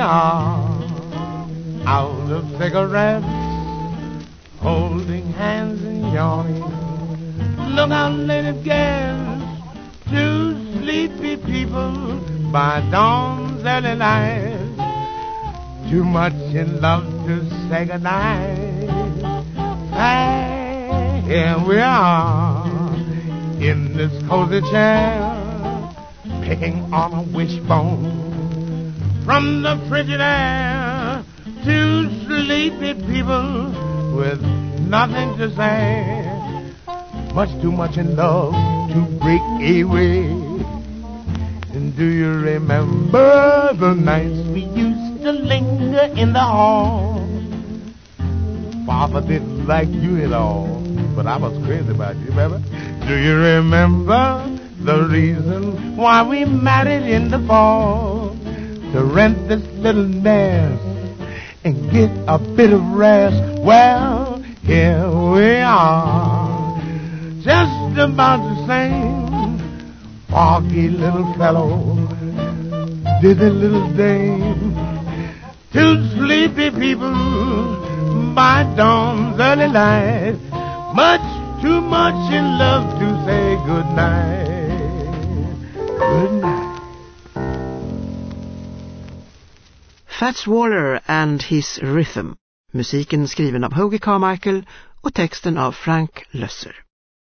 are out of cigarettes, holding hands and yawning. Look late it gets to sleepy people by dawn's early light. Too much in love to say goodnight. Hey, here we are in this cozy chair, picking on a wishbone from the frigid air to sleepy people with nothing to say. Much too much in love to break away. And do you remember the nights we used to linger in the hall? Father didn't like you at all, but I was crazy about you, remember? Do you remember the reason why we married in the fall? To rent this little nest and get a bit of rest. Well, here we are, just about the same. Foggy little fellow, dizzy little dame, two sleepy people by dawn's early light. Much too much in love to say good Fats Waller and His Rhythm. Musiken skriven av Hoagy Carmichael och texten av Frank Lösser.